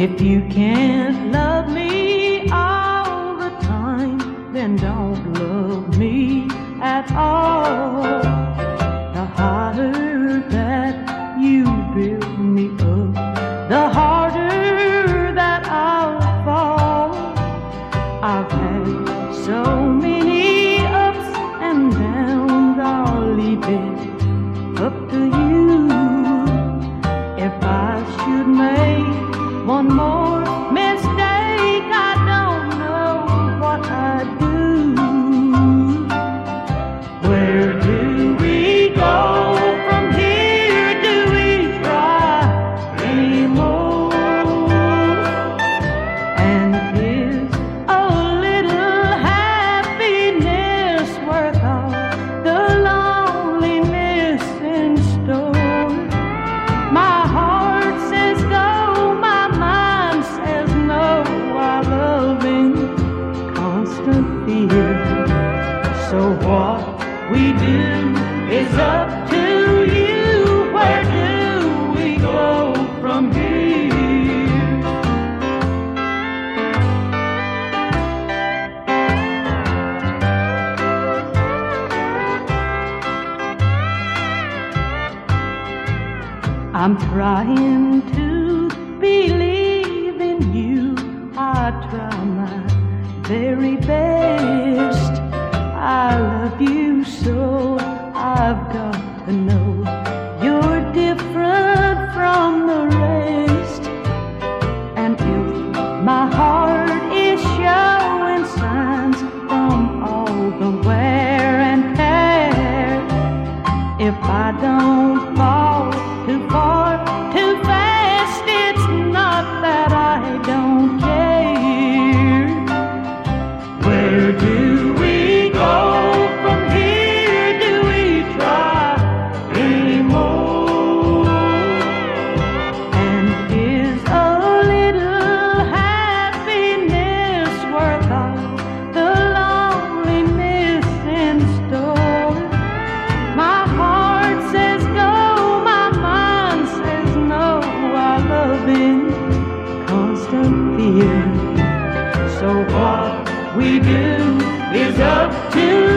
If you can't love me all the time, then don't love me at all. The harder that you build me up, the harder that I'll fall. I've had so many ups and downs, I'll leave it up to you. If I should make one more we do is up to you. Where do we go from here? I'm trying to believe in you. I try my very best. My the end. So what we do is up to